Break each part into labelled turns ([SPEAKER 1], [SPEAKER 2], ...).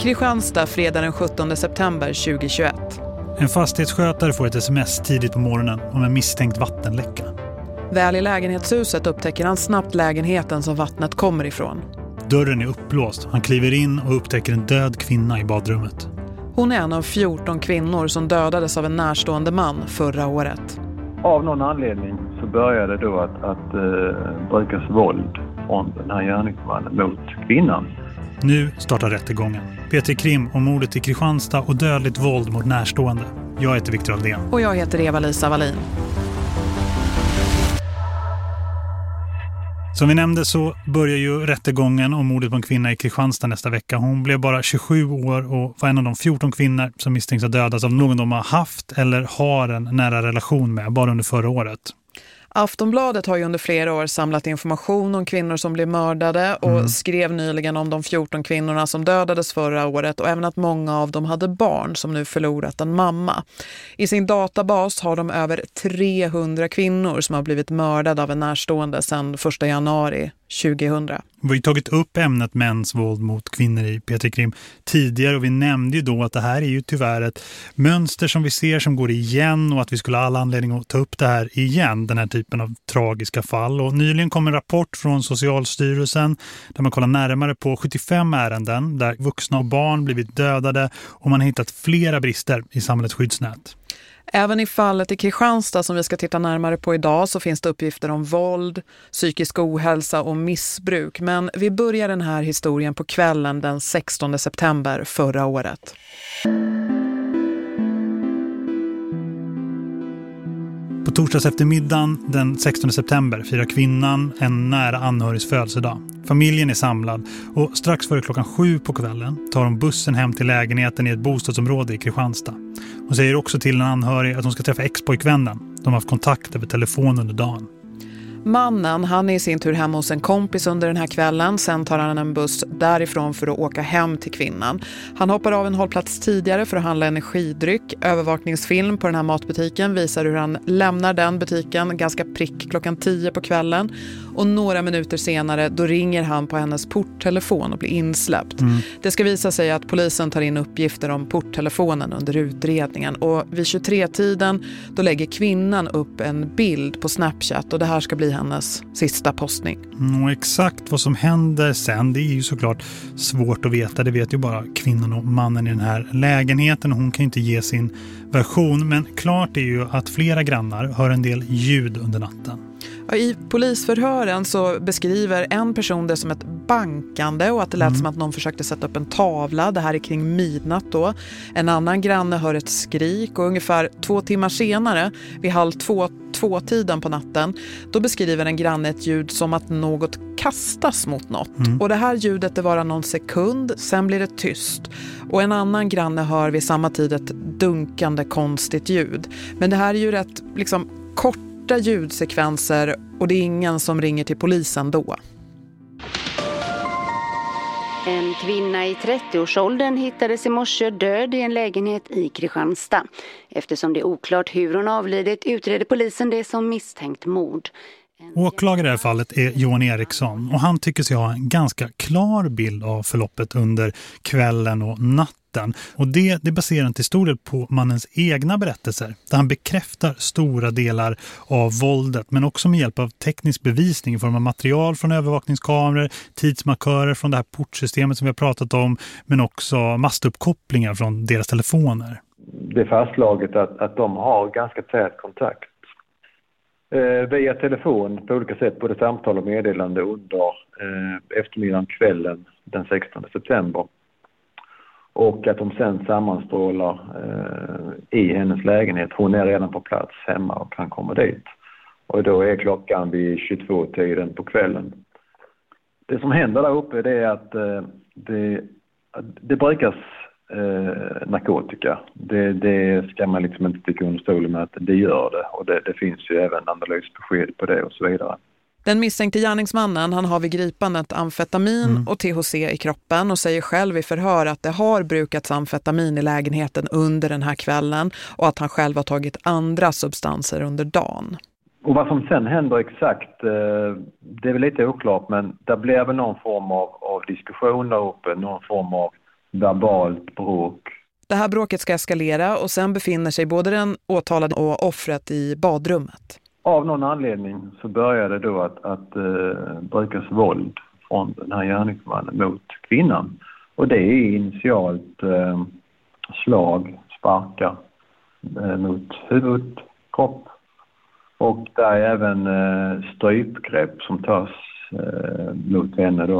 [SPEAKER 1] Kristianstad fredag den 17 september 2021.
[SPEAKER 2] En fastighetsskötare får ett sms tidigt på morgonen om en misstänkt vattenläcka.
[SPEAKER 1] Väl i lägenhetshuset upptäcker han snabbt lägenheten som vattnet kommer ifrån.
[SPEAKER 2] Dörren är uppblåst. Han kliver in och upptäcker en död kvinna i badrummet.
[SPEAKER 1] Hon är en av 14 kvinnor som dödades av en närstående man förra året.
[SPEAKER 3] Av någon anledning så började då att, att uh, brukas våld från den här gärningsmannen mot kvinnan.
[SPEAKER 2] Nu startar rättegången. Peter Krim om mordet i Kristianstad och dödligt våld mot närstående. Jag heter Viktor Aldén.
[SPEAKER 1] Och jag heter Eva-Lisa Wallin.
[SPEAKER 2] Som vi nämnde så börjar ju rättegången om mordet på en kvinna i Kristianstad nästa vecka. Hon blev bara 27 år och var en av de 14 kvinnor som misstänks ha dödats av någon de har haft eller har en nära relation med bara under förra året.
[SPEAKER 1] Aftonbladet har ju under flera år samlat information om kvinnor som blev mördade och mm. skrev nyligen om de 14 kvinnorna som dödades förra året och även att många av dem hade barn som nu förlorat en mamma. I sin databas har de över 300 kvinnor som har blivit mördade av en närstående sedan 1 januari 2000.
[SPEAKER 2] Vi har tagit upp ämnet mäns våld mot kvinnor i Petri Krim tidigare och vi nämnde ju då att det här är ju tyvärr ett mönster som vi ser som går igen och att vi skulle ha all anledning att ta upp det här igen, den här typen av tragiska fall. Och nyligen kom en rapport från Socialstyrelsen där man kollar närmare på 75 ärenden där vuxna och barn blivit dödade och man har hittat flera brister i samhällets skyddsnät.
[SPEAKER 1] Även i fallet i Kristianstad som vi ska titta närmare på idag så finns det uppgifter om våld, psykisk ohälsa och missbruk. Men vi börjar den här historien på kvällen den 16 september förra året.
[SPEAKER 2] På torsdags eftermiddagen den 16 september firar kvinnan en nära anhörigs födelsedag. Familjen är samlad och strax före klockan sju på kvällen tar de bussen hem till lägenheten i ett bostadsområde i Kristianstad. Hon säger också till en anhörig att hon ska träffa ex-pojkvännen. De har haft kontakt över telefon under dagen.
[SPEAKER 1] Mannen, han är i sin tur hemma hos en kompis under den här kvällen. Sen tar han en buss därifrån för att åka hem till kvinnan. Han hoppar av en hållplats tidigare för att handla energidryck. Övervakningsfilm på den här matbutiken visar hur han lämnar den butiken ganska prick klockan tio på kvällen. Och några minuter senare då ringer han på hennes porttelefon och blir insläppt. Mm. Det ska visa sig att polisen tar in uppgifter om porttelefonen under utredningen. Och vid 23-tiden då lägger kvinnan upp en bild på Snapchat och det här ska bli hennes sista postning.
[SPEAKER 2] Mm, och exakt vad som händer sen det är ju såklart svårt att veta. Det vet ju bara kvinnan och mannen i den här lägenheten hon kan ju inte ge sin version. Men klart är ju att flera grannar hör en del ljud under natten.
[SPEAKER 1] I polisförhören så beskriver en person det som ett bankande och att det lät mm. som att någon försökte sätta upp en tavla. Det här är kring midnatt då. En annan granne hör ett skrik och ungefär två timmar senare, vid halv två, två tiden på natten, då beskriver en granne ett ljud som att något kastas mot något. Mm. Och det här ljudet det varar någon sekund, sen blir det tyst. Och en annan granne hör vid samma tid ett dunkande konstigt ljud. Men det här är ju rätt liksom kort korta ljudsekvenser och det är ingen som ringer till polisen då.
[SPEAKER 4] En kvinna i 30-årsåldern hittades i morse död i en lägenhet i Kristianstad. Eftersom det är oklart hur hon avlidit utreder polisen det som misstänkt mord.
[SPEAKER 2] Åklagare i det här fallet är Johan Eriksson och han tycker sig ha en ganska klar bild av förloppet under kvällen och natten. Och det, det baserar till stor del på mannens egna berättelser där han bekräftar stora delar av våldet men också med hjälp av teknisk bevisning i form av material från övervakningskameror, tidsmarkörer från det här portsystemet som vi har pratat om men också mastuppkopplingar från deras telefoner.
[SPEAKER 3] Det är fastslaget att, att de har ganska tät kontakt eh, via telefon på olika sätt, både samtal och meddelande under eh, eftermiddagen, kvällen den 16 september. Och att de sen sammanstrålar eh, i hennes lägenhet. Hon är redan på plats hemma och kan komma dit. Och då är klockan vid 22-tiden på kvällen. Det som händer där uppe det är att eh, det, det brukas eh, narkotika. Det, det ska man liksom inte sticka under stolen med att det gör det. Och det, det finns ju även analysbesked på det och så vidare.
[SPEAKER 1] Den misstänkte gärningsmannen han har vid gripandet amfetamin mm. och THC i kroppen och säger själv i förhör att det har brukats amfetamin i lägenheten under den här kvällen och att han själv har tagit andra substanser under dagen.
[SPEAKER 3] Och vad som sen händer exakt, eh, det är väl lite oklart men det blir väl någon form av, av diskussion där uppe, någon form av verbalt bråk.
[SPEAKER 1] Det här bråket ska eskalera och sen befinner sig både den åtalade och offret i badrummet.
[SPEAKER 3] Av någon anledning så började då att, att uh, brukas våld från den här gärningsmannen mot kvinnan. Och det är initialt uh, slag, sparkar uh, mot huvud, kropp och där är även uh, strypgrepp som tas mot henne då.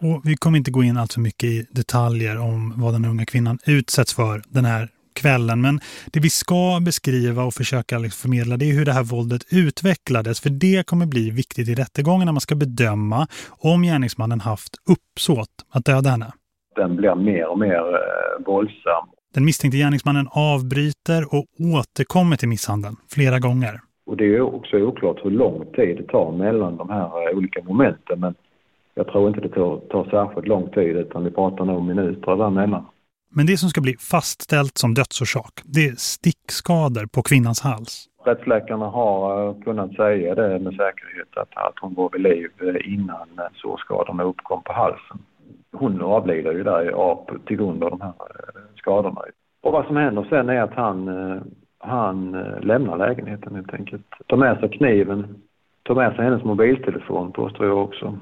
[SPEAKER 2] Och vi kommer inte gå in allt för mycket i detaljer om vad den unga kvinnan utsätts för den här kvällen. Men det vi ska beskriva och försöka liksom förmedla det är hur det här våldet utvecklades. För det kommer bli viktigt i rättegången när man ska bedöma om gärningsmannen haft uppsåt att döda henne.
[SPEAKER 3] Den blir mer och mer eh, våldsam.
[SPEAKER 2] Den misstänkte gärningsmannen avbryter och återkommer till misshandeln flera gånger.
[SPEAKER 3] Och det är också oklart hur lång tid det tar mellan de här eh, olika momenten. Men jag tror inte det tar, tar särskilt lång tid utan vi pratar nog minuter däremellan.
[SPEAKER 2] Men det som ska bli fastställt som dödsorsak, det är stickskador på kvinnans hals.
[SPEAKER 3] Rättsläkarna har eh, kunnat säga det med säkerhet att, att hon var vid liv eh, innan eh, sårskadorna uppkom på halsen. Hon avlider ju där av, till grund av de här skadorna. Och vad som händer sen är att han, han lämnar lägenheten helt enkelt. Tar med sig kniven, tar med sig hennes mobiltelefon påstår jag också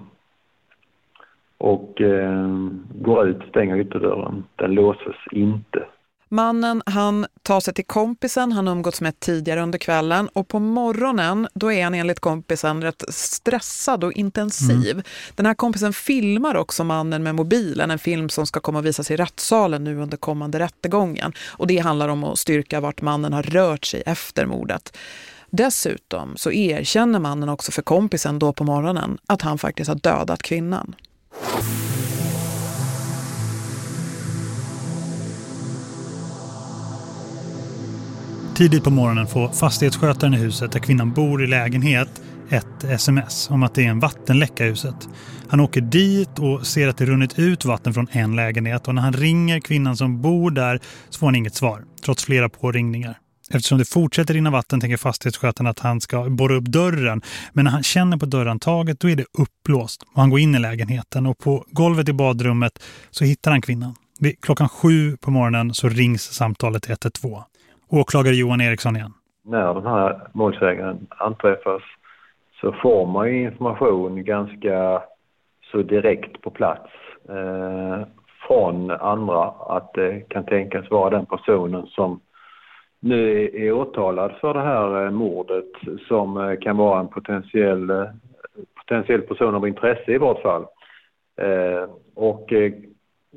[SPEAKER 3] och eh, går ut, stänger ytterdörren. Den låses inte.
[SPEAKER 1] Mannen han tar sig till kompisen han umgåtts med tidigare under kvällen och på morgonen då är han enligt kompisen rätt stressad och intensiv. Mm. Den här kompisen filmar också mannen med mobilen, en film som ska komma och visas i rättssalen nu under kommande rättegången. Och det handlar om att styrka vart mannen har rört sig efter mordet. Dessutom så erkänner mannen också för kompisen då på morgonen att han faktiskt har dödat kvinnan.
[SPEAKER 2] Tidigt på morgonen får fastighetsskötaren i huset där kvinnan bor i lägenhet ett sms om att det är en vattenläcka i huset. Han åker dit och ser att det runnit ut vatten från en lägenhet och när han ringer kvinnan som bor där så får han inget svar, trots flera påringningar. Eftersom det fortsätter rinna vatten tänker fastighetsskötaren att han ska borra upp dörren. Men när han känner på dörrantaget då är det upplåst och han går in i lägenheten. Och på golvet i badrummet så hittar han kvinnan. Vid klockan sju på morgonen så rings samtalet 112. Åklagare Johan Eriksson igen.
[SPEAKER 3] När den här målsägaren anträffas så får man ju information ganska så direkt på plats eh, från andra att det kan tänkas vara den personen som nu är åtalad för det här eh, mordet som eh, kan vara en potentiell, eh, potentiell person av intresse i vart fall. Eh, och eh,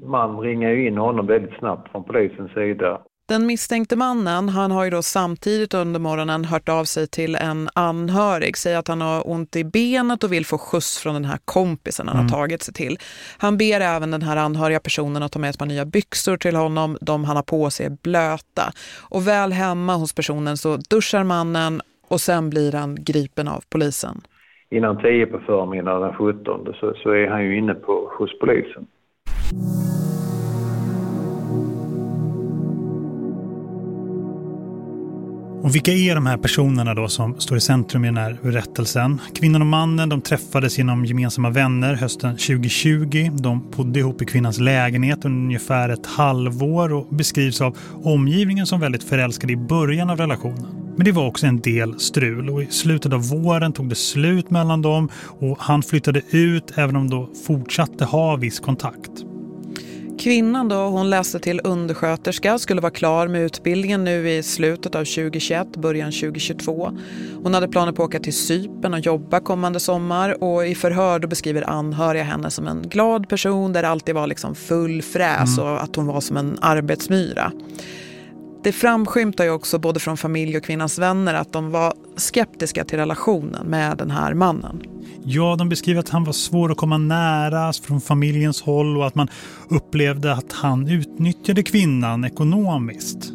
[SPEAKER 3] man ringer ju in honom väldigt snabbt från polisens sida
[SPEAKER 1] den misstänkte mannen, han har ju då samtidigt under morgonen hört av sig till en anhörig. Säger att han har ont i benet och vill få skjuts från den här kompisen han mm. har tagit sig till. Han ber även den här anhöriga personen att ta med ett par nya byxor till honom. De han har på sig är blöta. Och väl hemma hos personen så duschar mannen och sen blir han gripen av polisen.
[SPEAKER 3] Innan 10 på förmiddagen den 17 så, så är han ju inne på, hos polisen.
[SPEAKER 2] Och vilka är de här personerna då som står i centrum i den här berättelsen? Kvinnan och mannen de träffades genom gemensamma vänner hösten 2020. De bodde ihop i kvinnans lägenhet under ungefär ett halvår och beskrivs av omgivningen som väldigt förälskade i början av relationen. Men det var också en del strul och i slutet av våren tog det slut mellan dem och han flyttade ut även om de fortsatte ha viss kontakt.
[SPEAKER 1] Kvinnan då, hon läste till undersköterska, skulle vara klar med utbildningen nu i slutet av 2021, början 2022. Hon hade planer på att åka till Sypen och jobba kommande sommar och i förhör då beskriver anhöriga henne som en glad person där det alltid var liksom full fräs mm. och att hon var som en arbetsmyra. Det framskymtar ju också både från familj och kvinnans vänner att de var skeptiska till relationen med den här mannen.
[SPEAKER 2] Ja, de beskriver att han var svår att komma nära från familjens håll och att man upplevde att han utnyttjade kvinnan ekonomiskt.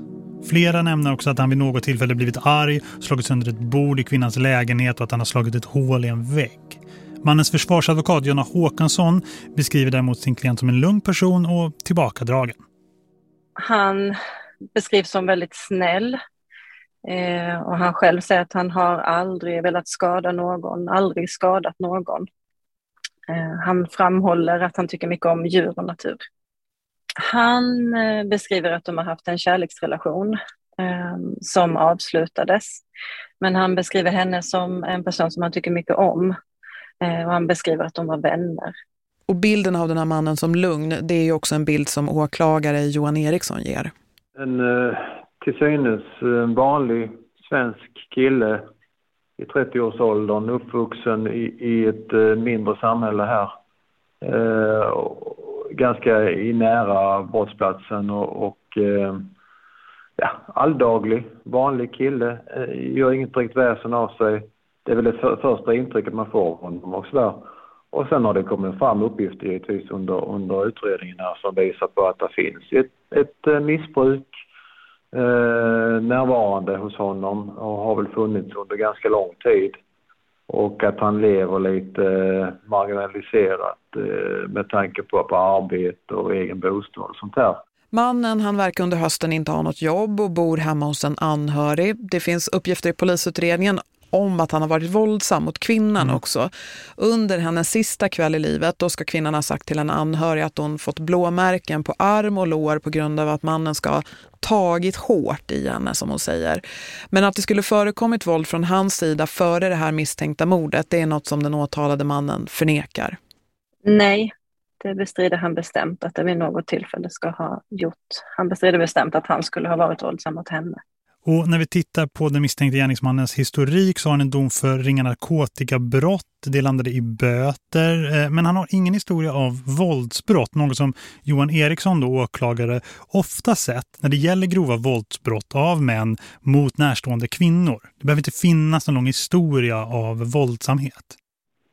[SPEAKER 2] Flera nämner också att han vid något tillfälle blivit arg, slagit sönder ett bord i kvinnans lägenhet och att han har slagit ett hål i en vägg. Mannens försvarsadvokat Jonna Håkansson beskriver däremot sin klient som en lugn person och tillbakadragen.
[SPEAKER 5] Han beskrivs som väldigt snäll. Eh, och han själv säger att han har aldrig velat skada någon, aldrig skadat någon. Eh, han framhåller att han tycker mycket om djur och natur. Han eh, beskriver att de har haft en kärleksrelation eh, som avslutades. Men han beskriver henne som en person som han tycker mycket om. Eh, och han beskriver att de var vänner.
[SPEAKER 1] Och bilden av den här mannen som lugn, det är ju också en bild som åklagare Johan Eriksson ger.
[SPEAKER 3] En eh, till synes en vanlig svensk kille i 30-årsåldern, uppvuxen i, i ett eh, mindre samhälle här. Eh, ganska i nära brottsplatsen och, och eh, ja, alldaglig, vanlig kille, eh, gör inget riktigt väsen av sig. Det är väl det för, första intrycket man får av honom också där. Och sen har det kommit fram uppgifter givetvis under, under utredningen här som visar på att det finns ett, ett missbruk eh, närvarande hos honom och har väl funnits under ganska lång tid. Och att han lever lite eh, marginaliserat eh, med tanke på, på arbete och egen bostad och sånt där.
[SPEAKER 1] Mannen han verkar under hösten inte ha något jobb och bor hemma hos en anhörig. Det finns uppgifter i polisutredningen om att han har varit våldsam mot kvinnan mm. också. Under hennes sista kväll i livet då ska kvinnan ha sagt till en anhörig att hon fått blåmärken på arm och lår på grund av att mannen ska ha tagit hårt i henne som hon säger. Men att det skulle förekommit våld från hans sida före det här misstänkta mordet det är något som den åtalade mannen förnekar.
[SPEAKER 5] Nej, det bestrider han bestämt att det vid något tillfälle ska ha gjort. Han bestrider bestämt att han skulle ha varit våldsam mot henne.
[SPEAKER 2] Och när vi tittar på den misstänkte gärningsmannens historik så har han en dom för ringa narkotikabrott. Det landade i böter. Eh, men han har ingen historia av våldsbrott. Något som Johan Eriksson, då åklagare, ofta sett när det gäller grova våldsbrott av män mot närstående kvinnor. Det behöver inte finnas någon lång historia av våldsamhet.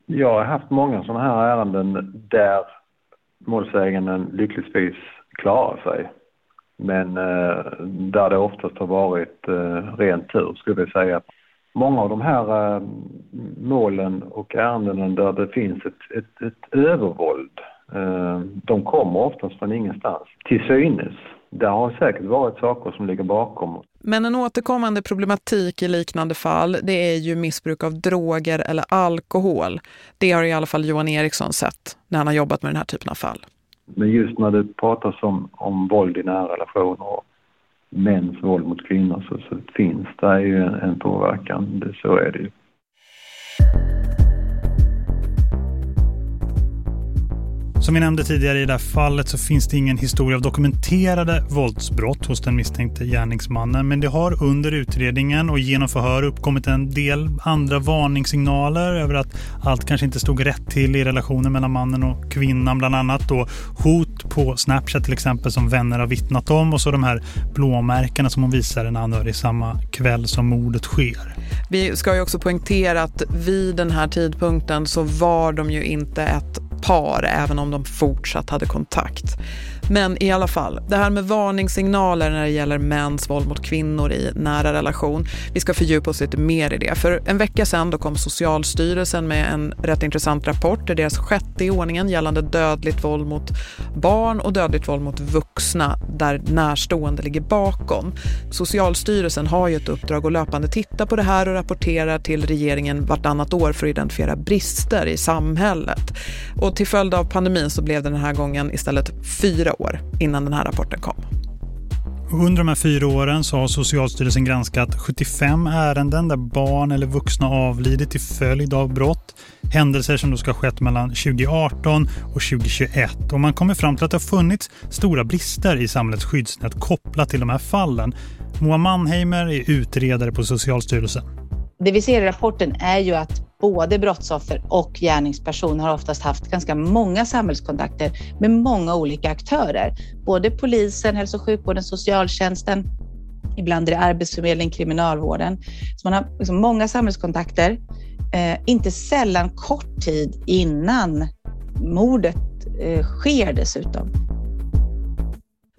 [SPEAKER 3] Jag har haft många sådana här ärenden där målsäganden lyckligtvis klarar sig. Men eh, där det oftast har varit eh, ren tur skulle jag säga. Många av de här eh, målen och ärendena där det finns ett, ett, ett övervåld, eh, de kommer oftast från ingenstans. Till synes. Det har säkert varit saker som ligger bakom.
[SPEAKER 1] Men en återkommande problematik i liknande fall det är ju missbruk av droger eller alkohol. Det har i alla fall Johan Eriksson sett när han har jobbat med den här typen av fall.
[SPEAKER 3] Men just när det pratas om, om våld i nära relationer och mäns våld mot kvinnor så, så finns det ju en, en påverkan. Det, så är det ju.
[SPEAKER 2] Som vi nämnde tidigare i det här fallet så finns det ingen historia av dokumenterade våldsbrott hos den misstänkte gärningsmannen. Men det har under utredningen och genom förhör uppkommit en del andra varningssignaler över att allt kanske inte stod rätt till i relationen mellan mannen och kvinnan. Bland annat då hot på Snapchat till exempel som vänner har vittnat om. Och så de här blåmärkena som hon visar en anhörig samma kväll som mordet sker.
[SPEAKER 1] Vi ska ju också poängtera att vid den här tidpunkten så var de ju inte ett par även om de fortsatt hade kontakt. Men i alla fall, det här med varningssignaler när det gäller mäns våld mot kvinnor i nära relation. Vi ska fördjupa oss lite mer i det. För en vecka sedan då kom Socialstyrelsen med en rätt intressant rapport. Det är deras sjätte i ordningen gällande dödligt våld mot barn och dödligt våld mot vuxna där närstående ligger bakom. Socialstyrelsen har ju ett uppdrag att löpande titta på det här och rapportera till regeringen vartannat år för att identifiera brister i samhället. Och till följd av pandemin så blev det den här gången istället fyra år innan den här rapporten kom.
[SPEAKER 2] Under de här fyra åren så har Socialstyrelsen granskat 75 ärenden där barn eller vuxna avlidit till följd av brott. Händelser som då ska ha skett mellan 2018 och 2021. Och man kommer fram till att det har funnits stora brister i samhällets skyddsnät kopplat till de här fallen. Moa Mannheimer är utredare på Socialstyrelsen.
[SPEAKER 6] Det vi ser i rapporten är ju att både brottsoffer och gärningsperson har oftast haft ganska många samhällskontakter med många olika aktörer. Både polisen, hälso och sjukvården, socialtjänsten, ibland är det arbetsförmedling, kriminalvården. Så man har liksom många samhällskontakter, eh, inte sällan kort tid innan mordet eh, sker dessutom.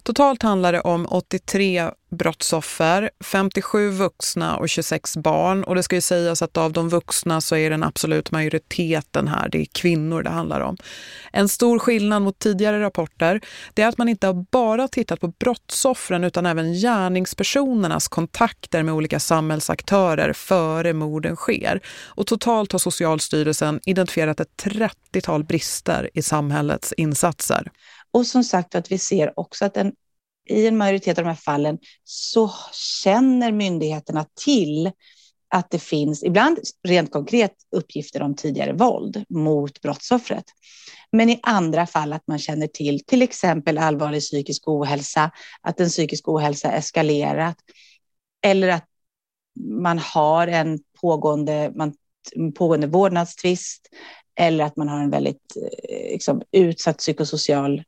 [SPEAKER 1] Totalt handlar det om 83 brottsoffer, 57 vuxna och 26 barn. Och det ska ju sägas att av de vuxna så är den absolut majoriteten här, det är kvinnor det handlar om. En stor skillnad mot tidigare rapporter det är att man inte har bara tittat på brottsoffren utan även gärningspersonernas kontakter med olika samhällsaktörer före morden sker. Och totalt har Socialstyrelsen identifierat ett 30-tal brister i samhällets insatser.
[SPEAKER 6] Och som sagt att vi ser också att en, i en majoritet av de här fallen så känner myndigheterna till att det finns, ibland rent konkret, uppgifter om tidigare våld mot brottsoffret. Men i andra fall att man känner till till exempel allvarlig psykisk ohälsa, att en psykisk ohälsa eskalerat eller att man har en pågående, man, pågående vårdnadstvist eller att man har en väldigt eh, liksom, utsatt psykosocial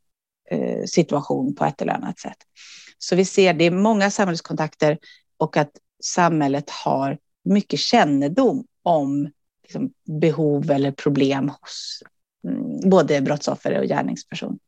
[SPEAKER 6] Eh, situation på ett eller annat sätt. Så vi ser det är många samhällskontakter och att samhället har mycket kännedom om liksom, behov eller problem hos mm, både brottsoffer och gärningsperson.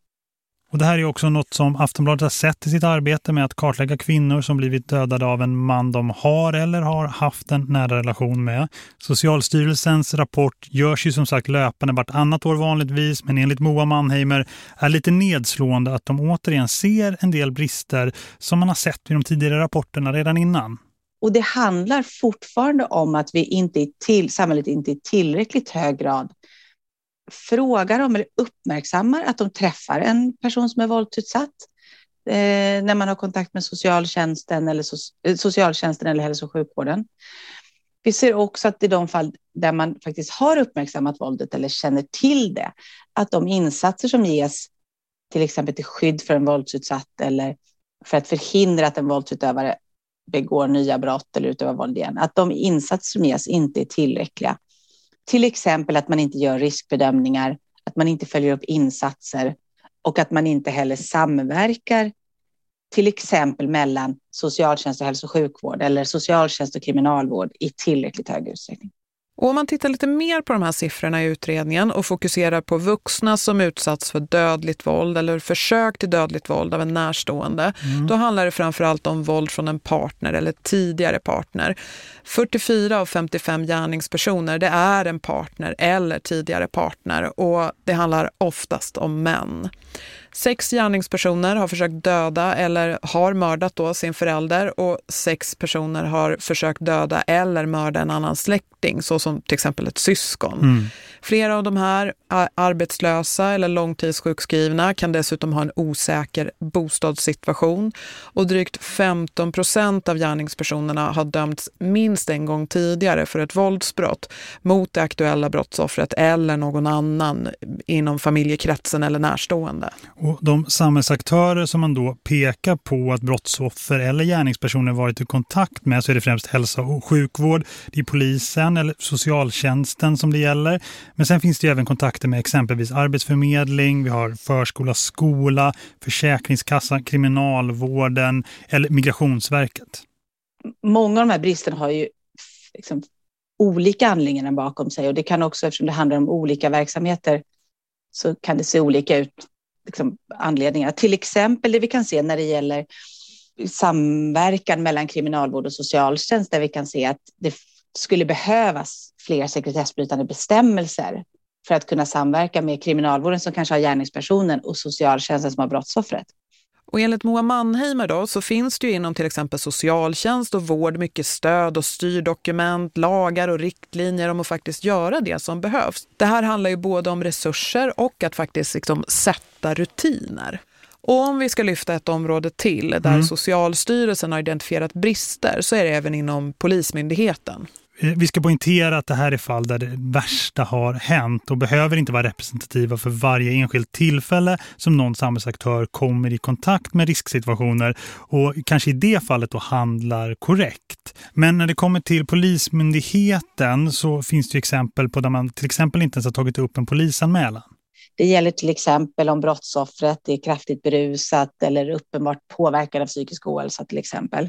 [SPEAKER 2] Och det här är också något som Aftonbladet har sett i sitt arbete med att kartlägga kvinnor som blivit dödade av en man de har eller har haft en nära relation med. Socialstyrelsens rapport görs ju som sagt löpande vartannat år vanligtvis men enligt Moa Mannheimer är lite nedslående att de återigen ser en del brister som man har sett i de tidigare rapporterna redan innan.
[SPEAKER 6] Och det handlar fortfarande om att vi inte till, samhället inte i tillräckligt hög grad frågar om eller uppmärksammar att de träffar en person som är våldsutsatt eh, när man har kontakt med socialtjänsten eller, so eh, socialtjänsten eller hälso och sjukvården. Vi ser också att i de fall där man faktiskt har uppmärksammat våldet eller känner till det, att de insatser som ges, till exempel till skydd för en våldsutsatt eller för att förhindra att en våldsutövare begår nya brott eller utövar våld igen, att de insatser som ges inte är tillräckliga. Till exempel att man inte gör riskbedömningar, att man inte följer upp insatser och att man inte heller samverkar till exempel mellan socialtjänst och hälso och sjukvård eller socialtjänst och kriminalvård i tillräckligt hög utsträckning.
[SPEAKER 1] Och om man tittar lite mer på de här siffrorna i utredningen och fokuserar på vuxna som utsatts för dödligt våld eller försök till dödligt våld av en närstående, mm. då handlar det framförallt om våld från en partner eller tidigare partner. 44 av 55 gärningspersoner, det är en partner eller tidigare partner och det handlar oftast om män. Sex gärningspersoner har försökt döda eller har mördat då sin förälder och sex personer har försökt döda eller mörda en annan släkting, såsom till exempel ett syskon. Mm. Flera av de här arbetslösa eller långtidssjukskrivna kan dessutom ha en osäker bostadssituation och drygt 15 procent av gärningspersonerna har dömts minst en gång tidigare för ett våldsbrott mot det aktuella brottsoffret eller någon annan inom familjekretsen eller närstående.
[SPEAKER 2] Och de samhällsaktörer som man då pekar på att brottsoffer eller gärningspersoner varit i kontakt med så är det främst hälsa och sjukvård, det är polisen eller socialtjänsten som det gäller. Men sen finns det även kontakter med exempelvis arbetsförmedling, vi har förskola, skola, försäkringskassan, kriminalvården eller migrationsverket.
[SPEAKER 6] Många av de här bristerna har ju liksom olika anledningar bakom sig och det kan också, eftersom det handlar om olika verksamheter, så kan det se olika ut liksom, anledningar. Till exempel det vi kan se när det gäller samverkan mellan kriminalvård och socialtjänst där vi kan se att det skulle behövas fler sekretessbrytande bestämmelser för att kunna samverka med kriminalvården som kanske har gärningspersonen och socialtjänsten som har brottsoffret.
[SPEAKER 1] Och enligt Moa Mannheimer då, så finns det ju inom till exempel socialtjänst och vård mycket stöd och styrdokument, lagar och riktlinjer om att faktiskt göra det som behövs. Det här handlar ju både om resurser och att faktiskt liksom sätta rutiner. Och om vi ska lyfta ett område till där mm. Socialstyrelsen har identifierat brister så är det även inom Polismyndigheten.
[SPEAKER 2] Eh, vi ska poängtera att det här är fall där det värsta har hänt och behöver inte vara representativa för varje enskilt tillfälle som någon samhällsaktör kommer i kontakt med risksituationer och kanske i det fallet då handlar korrekt. Men när det kommer till polismyndigheten så finns det exempel på där man till exempel inte ens har tagit upp en polisanmälan.
[SPEAKER 6] Det gäller till exempel om brottsoffret är kraftigt berusat eller uppenbart påverkad av psykisk ohälsa till exempel.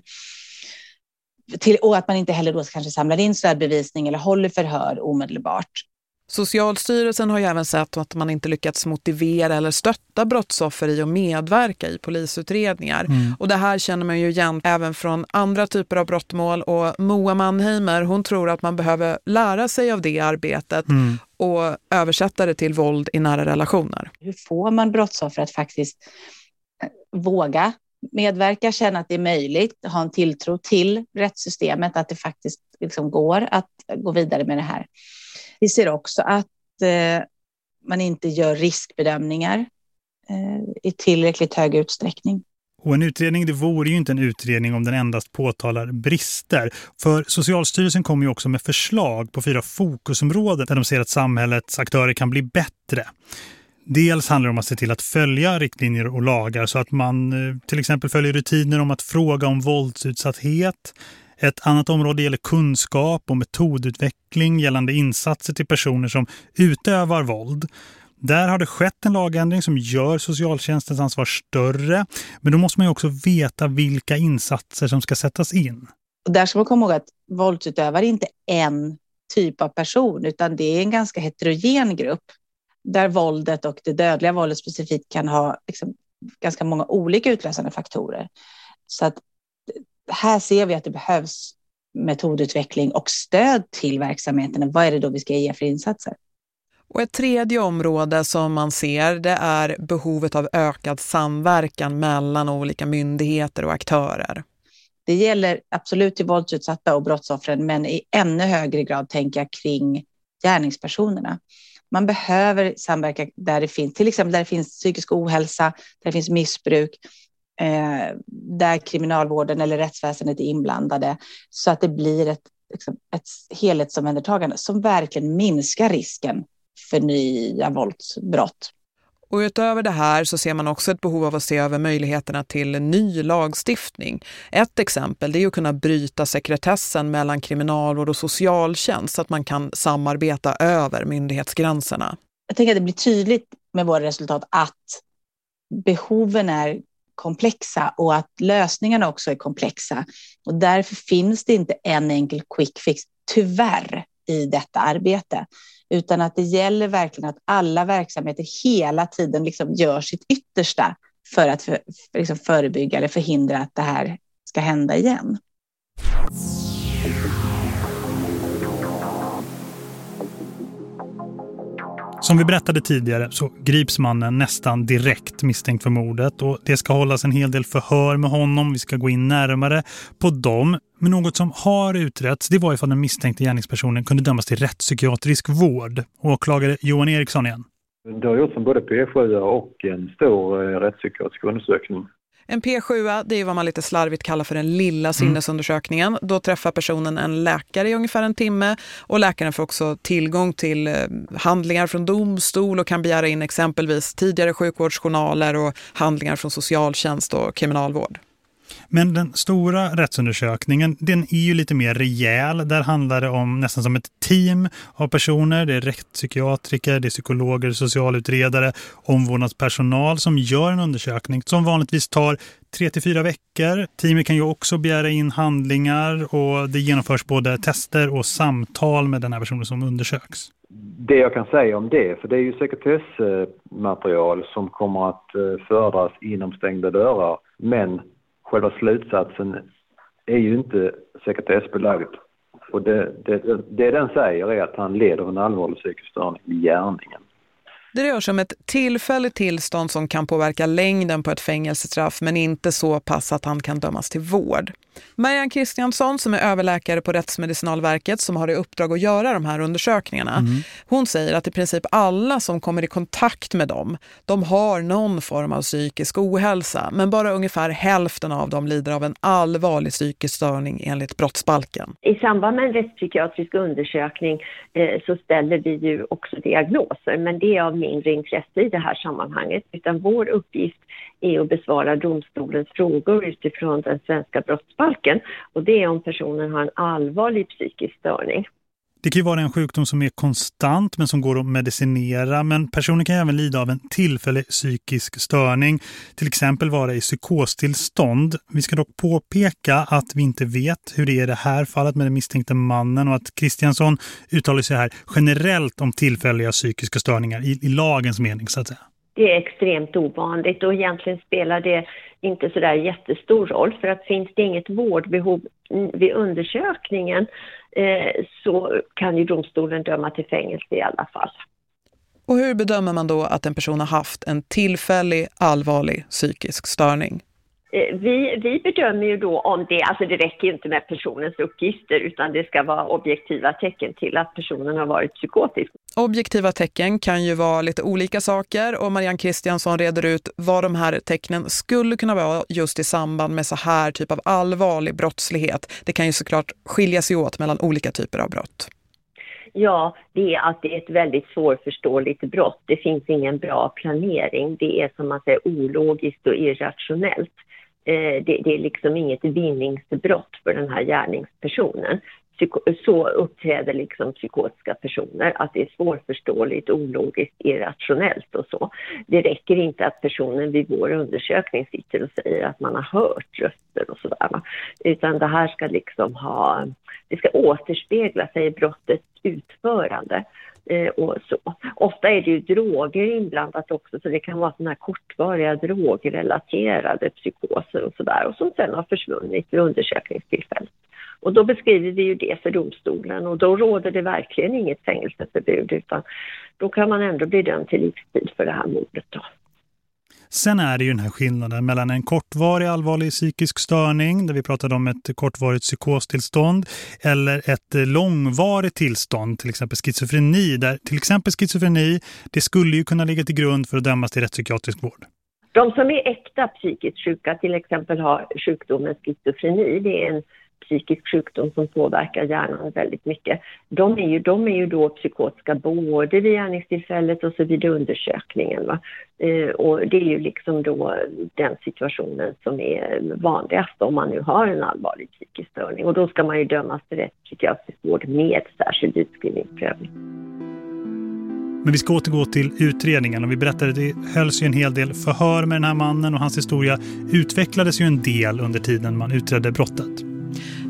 [SPEAKER 6] Till, och att man inte heller då kanske samlar in stödbevisning eller håller förhör omedelbart.
[SPEAKER 1] Socialstyrelsen har ju även sett att man inte lyckats motivera eller stötta brottsoffer i att medverka i polisutredningar. Mm. Och det här känner man ju igen även från andra typer av brottmål. Och Moa Mannheimer, hon tror att man behöver lära sig av det arbetet mm. och översätta det till våld i nära relationer.
[SPEAKER 6] Hur får man brottsoffer att faktiskt våga medverka, känna att det är möjligt, ha en tilltro till rättssystemet, att det faktiskt liksom går att gå vidare med det här. Vi ser också att eh, man inte gör riskbedömningar eh, i tillräckligt hög utsträckning.
[SPEAKER 2] Och en utredning det vore ju inte en utredning om den endast påtalar brister. För Socialstyrelsen kommer ju också med förslag på fyra fokusområden där de ser att samhällets aktörer kan bli bättre. Dels handlar det om att se till att följa riktlinjer och lagar så att man eh, till exempel följer rutiner om att fråga om våldsutsatthet. Ett annat område gäller kunskap och metodutveckling gällande insatser till personer som utövar våld. Där har det skett en lagändring som gör socialtjänstens ansvar större. Men då måste man ju också veta vilka insatser som ska sättas in.
[SPEAKER 6] Och där ska man komma ihåg att våldsutövare är inte en typ av person utan det är en ganska heterogen grupp där våldet och det dödliga våldet specifikt kan ha liksom, ganska många olika utlösande faktorer. Så att här ser vi att det behövs metodutveckling och stöd till verksamheten. Vad är det då vi ska ge för insatser?
[SPEAKER 1] Och ett tredje område som man ser det är behovet av ökad samverkan mellan olika myndigheter och aktörer.
[SPEAKER 6] Det gäller absolut till våldsutsatta och brottsoffren men i ännu högre grad tänker jag kring gärningspersonerna. Man behöver samverka där det finns, till exempel där det finns psykisk ohälsa, där det finns missbruk, eh, där kriminalvården eller rättsväsendet är inblandade så att det blir ett, liksom, ett helhetsomhändertagande som verkligen minskar risken för nya våldsbrott.
[SPEAKER 1] Och utöver det här så ser man också ett behov av att se över möjligheterna till ny lagstiftning. Ett exempel är att kunna bryta sekretessen mellan kriminalvård och socialtjänst så att man kan samarbeta över myndighetsgränserna.
[SPEAKER 6] Jag tänker att det blir tydligt med våra resultat att behoven är komplexa och att lösningarna också är komplexa. Och därför finns det inte en enkel quick fix, tyvärr, i detta arbete utan att det gäller verkligen att alla verksamheter hela tiden liksom gör sitt yttersta för att för, för liksom förebygga eller förhindra att det här ska hända igen.
[SPEAKER 2] Som vi berättade tidigare så grips mannen nästan direkt misstänkt för mordet och det ska hållas en hel del förhör med honom. Vi ska gå in närmare på dem. Men något som har utretts det var ifall den misstänkte gärningspersonen kunde dömas till rättspsykiatrisk vård. Åklagare Johan Eriksson igen.
[SPEAKER 3] Det har gjorts en både P7 och en stor eh, rättspsykiatrisk undersökning.
[SPEAKER 1] En P7 det är vad man lite slarvigt kallar för den lilla mm. sinnesundersökningen. Då träffar personen en läkare i ungefär en timme och läkaren får också tillgång till eh, handlingar från domstol och kan begära in exempelvis tidigare sjukvårdsjournaler och handlingar från socialtjänst och kriminalvård.
[SPEAKER 2] Men den stora rättsundersökningen, den är ju lite mer rejäl. Där handlar det om nästan som ett team av personer. Det är rättspsykiatriker, det är psykologer, socialutredare, omvårdnadspersonal som gör en undersökning som vanligtvis tar tre till fyra veckor. Teamet kan ju också begära in handlingar och det genomförs både tester och samtal med den här personen som undersöks.
[SPEAKER 3] Det jag kan säga om det, för det är ju sekretessmaterial som kommer att eh, föredras föras inom stängda dörrar. Men själva slutsatsen är ju inte sekretessbelagd. Och det, det, det den säger är att han leder en allvarlig psykisk störning i gärningen.
[SPEAKER 1] Det rör sig om ett tillfälligt tillstånd som kan påverka längden på ett fängelsestraff men inte så pass att han kan dömas till vård. Marianne Kristiansson som är överläkare på Rättsmedicinalverket som har i uppdrag att göra de här undersökningarna. Mm. Hon säger att i princip alla som kommer i kontakt med dem, de har någon form av psykisk ohälsa. Men bara ungefär hälften av dem lider av en allvarlig psykisk störning enligt brottsbalken.
[SPEAKER 7] I samband med en rättspsykiatrisk undersökning eh, så ställer vi ju också diagnoser. Men det är av mindre intresse i det här sammanhanget. Utan vår uppgift är att besvara domstolens frågor utifrån den svenska brottsbalken. Och det är om personen har en allvarlig psykisk störning.
[SPEAKER 2] Det kan ju vara en sjukdom som är konstant men som går att medicinera. Men personen kan även lida av en tillfällig psykisk störning. Till exempel vara i psykostillstånd. Vi ska dock påpeka att vi inte vet hur det är i det här fallet med den misstänkte mannen. Och att Kristiansson uttalar sig här generellt om tillfälliga psykiska störningar i, i lagens mening så att säga.
[SPEAKER 7] Det är extremt ovanligt och egentligen spelar det inte så där jättestor roll för att finns det inget vårdbehov vid undersökningen Eh, så kan ju domstolen döma till fängelse i alla fall.
[SPEAKER 1] Och hur bedömer man då att en person har haft en tillfällig allvarlig psykisk störning?
[SPEAKER 7] Eh, vi, vi bedömer ju då om det, alltså det räcker inte med personens uppgifter utan det ska vara objektiva tecken till att personen har varit psykotisk.
[SPEAKER 1] Objektiva tecken kan ju vara lite olika saker och Marianne Kristiansson reder ut vad de här tecknen skulle kunna vara just i samband med så här typ av allvarlig brottslighet. Det kan ju såklart skilja sig åt mellan olika typer av brott.
[SPEAKER 7] Ja, det är att det är ett väldigt svårförståeligt brott. Det finns ingen bra planering. Det är som det är ologiskt och irrationellt. Eh, det, det, är liksom inget vinningsbrott för den här gärningspersonen. Psyko så uppträder liksom psykotiska personer, att det är svårförståeligt, ologiskt, irrationellt och så. Det räcker inte att personen vid vår undersökning sitter och säger att man har hört röster och sådär. Utan det här ska liksom ha, det ska återspegla sig i brottets utförande. Eh, och så. Ofta är det ju droger inblandat också så det kan vara sådana här kortvariga drogrelaterade psykoser och sådär och som sen har försvunnit vid undersökningstillfället. Och då beskriver vi ju det för domstolen och då råder det verkligen inget fängelseförbud utan då kan man ändå bli dömd till livstid för det här mordet då.
[SPEAKER 2] Sen är det ju den här skillnaden mellan en kortvarig allvarlig psykisk störning, där vi pratade om ett kortvarigt psykostillstånd, eller ett eh, långvarigt tillstånd, till exempel schizofreni, där till exempel schizofreni, det skulle ju kunna ligga till grund för att dömas till rättspsykiatrisk vård.
[SPEAKER 7] De som är äkta psykiskt sjuka, till exempel har sjukdomen schizofreni, det är en psykisk sjukdom som påverkar hjärnan väldigt mycket. De är ju, de är ju då psykotiska både vid gärningstillfället och så vid undersökningen. Va? Eh, och det är ju liksom då den situationen som är vanligast om man nu har en allvarlig psykisk störning. Och då ska man ju dömas till rättspsykiatrisk vård med särskild utskrivningsprövning.
[SPEAKER 2] Men vi ska återgå till utredningen och vi berättade att det hölls ju en hel del förhör med den här mannen och hans historia utvecklades ju en del under tiden man utredde brottet.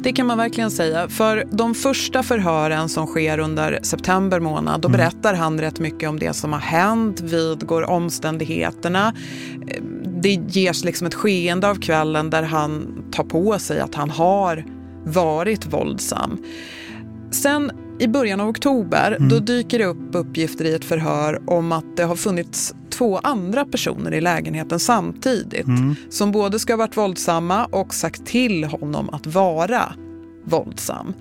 [SPEAKER 1] Det kan man verkligen säga. För de första förhören som sker under september månad, då mm. berättar han rätt mycket om det som har hänt, vidgår omständigheterna. Det ges liksom ett skeende av kvällen där han tar på sig att han har varit våldsam. Sen i början av oktober mm. då dyker det upp uppgifter i ett förhör om att det har funnits två andra personer i lägenheten samtidigt mm. som både ska ha varit våldsamma och sagt till honom att vara våldsam.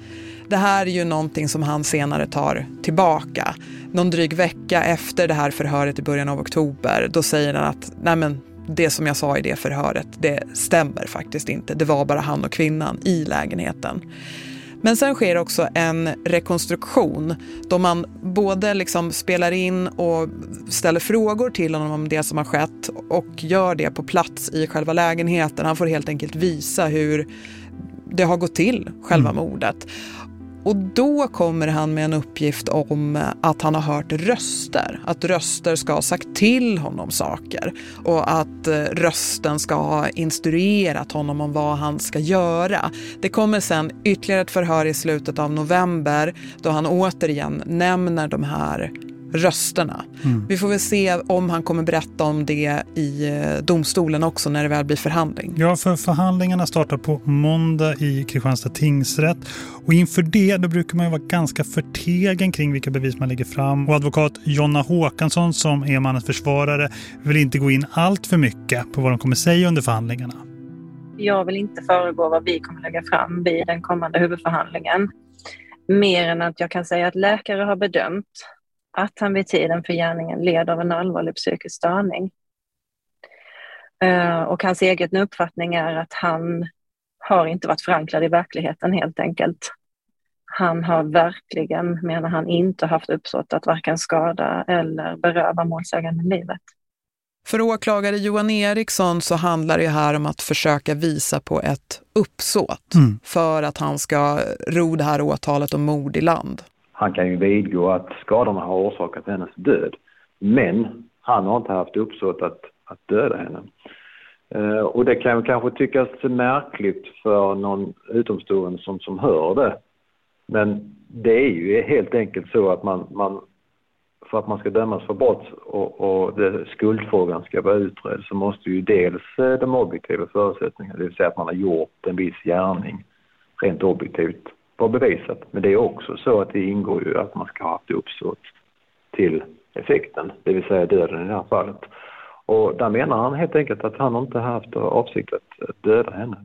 [SPEAKER 1] Det här är ju någonting som han senare tar tillbaka. Någon dryg vecka efter det här förhöret i början av oktober då säger han att Nej, men det som jag sa i det förhöret, det stämmer faktiskt inte. Det var bara han och kvinnan i lägenheten. Men sen sker också en rekonstruktion då man både liksom spelar in och ställer frågor till honom om det som har skett och gör det på plats i själva lägenheten. Han får helt enkelt visa hur det har gått till, själva mm. mordet. Och då kommer han med en uppgift om eh, att han har hört röster. Att röster ska ha sagt till honom saker. Och att eh, rösten ska ha instruerat honom om vad han ska göra. Det kommer sen ytterligare ett förhör i slutet av november då han återigen nämner de här rösterna. Mm. Vi får väl se om han kommer berätta om det i eh, domstolen också när det väl blir förhandling.
[SPEAKER 2] Ja, för förhandlingarna startar på måndag i Kristianstad tingsrätt. Och inför det då brukar man ju vara ganska förtegen kring vilka bevis man lägger fram. Och advokat Jonna Håkansson som är mannens försvarare vill inte gå in allt för mycket på vad de kommer säga under förhandlingarna.
[SPEAKER 5] Jag vill inte föregå vad vi kommer lägga fram vid den kommande huvudförhandlingen. Mer än att jag kan säga att läkare har bedömt att han vid tiden för gärningen led av en allvarlig psykisk störning. Eh, och hans egen uppfattning är att han har inte varit förankrad i verkligheten helt enkelt. Han har verkligen, menar han, inte haft uppsåt att varken skada eller beröva målsäganden livet.
[SPEAKER 1] För åklagare Johan Eriksson så handlar det här om att försöka visa på ett uppsåt mm. för att han ska ro det här åtalet om mord i land
[SPEAKER 3] han kan ju vidgå att skadorna har orsakat hennes död. Men han har inte haft uppsåt att, att döda henne. Eh, och det kan kanske tyckas märkligt för någon utomstående som, som hör det. Men det är ju helt enkelt så att man, man för att man ska dömas för brott och, och det, skuldfrågan ska vara utredd så måste ju dels eh, de objektiva förutsättningarna, det vill säga att man har gjort en viss gärning rent objektivt vara bevisat. Men det är också så att det ingår ju att man ska ha haft uppsåt till effekten, det vill säga döden i det här fallet. Och där menar han helt enkelt att han inte haft avsikt att döda henne.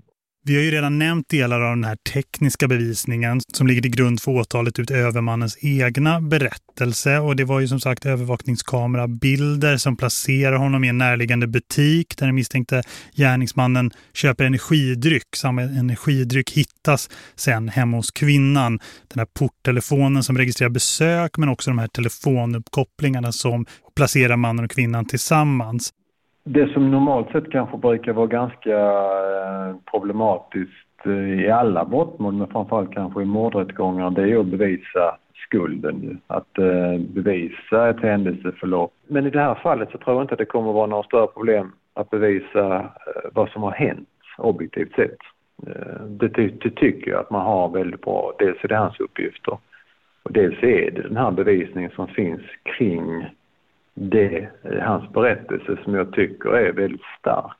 [SPEAKER 2] Vi har ju redan nämnt delar av den här tekniska bevisningen som ligger till grund för åtalet utöver mannens egna berättelse. Och det var ju som sagt övervakningskamerabilder som placerar honom i en närliggande butik där den misstänkte gärningsmannen köper energidryck. Samma energidryck hittas sen hemma hos kvinnan. Den här porttelefonen som registrerar besök men också de här telefonuppkopplingarna som placerar mannen och kvinnan tillsammans.
[SPEAKER 3] Det som normalt sett kanske brukar vara ganska eh, problematiskt eh, i alla brottmål, men framförallt kanske i mordrättegångar, det är att bevisa skulden. Att eh, bevisa ett händelseförlopp. Men i det här fallet så tror jag inte att det kommer att vara några större problem att bevisa vad som har hänt objektivt sett. Det, det tycker jag att man har väldigt bra. Dels är det hans uppgifter och dels är det den här bevisningen som finns kring det, hans berättelse som jag tycker är väldigt stark.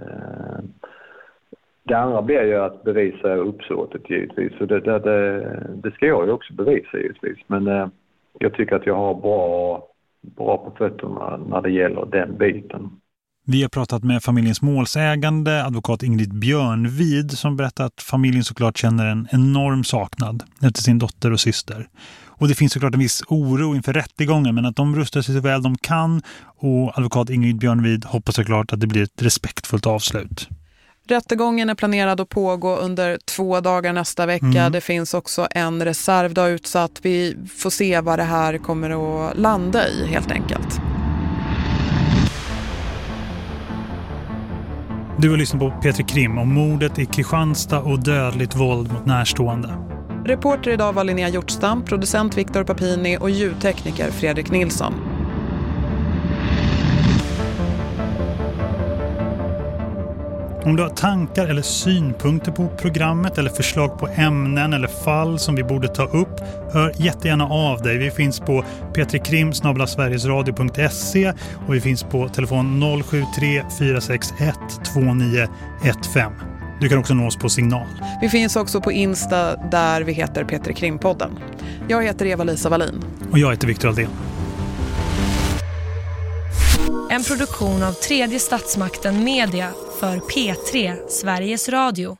[SPEAKER 3] Eh, det andra blir ju att bevisa uppsåtet givetvis och det, det, det, det ska jag ju också bevisa givetvis men eh, jag tycker att jag har bra, bra på fötterna när det gäller den biten.
[SPEAKER 2] Vi har pratat med familjens målsägande, advokat Ingrid Björnvid, som berättar att familjen såklart känner en enorm saknad efter sin dotter och syster. Och det finns såklart en viss oro inför rättegången men att de rustar sig så väl de kan och advokat Ingrid Björnvid hoppas såklart att det blir ett respektfullt avslut.
[SPEAKER 1] Rättegången är planerad att pågå under två dagar nästa vecka. Mm. Det finns också en reservdag utsatt. Vi får se vad det här kommer att landa i helt enkelt.
[SPEAKER 2] Du har lyssnat på Peter Krim om mordet i Kristianstad och dödligt våld mot närstående.
[SPEAKER 1] Reporter idag var Linnea Hjortstam, producent Viktor Papini och ljudtekniker Fredrik Nilsson.
[SPEAKER 2] Om du har tankar eller synpunkter på programmet eller förslag på ämnen eller fall som vi borde ta upp, hör jättegärna av dig. Vi finns på petrikrim.sverigesradio.se och vi finns på telefon 073 461 2915. Du kan också nå oss på signal.
[SPEAKER 1] Vi finns också på Insta där vi heter Peter Krimpodden. Jag heter Eva-Lisa Wallin.
[SPEAKER 2] Och jag heter Viktor Aldén.
[SPEAKER 8] En produktion av tredje statsmakten Media för P3 Sveriges Radio.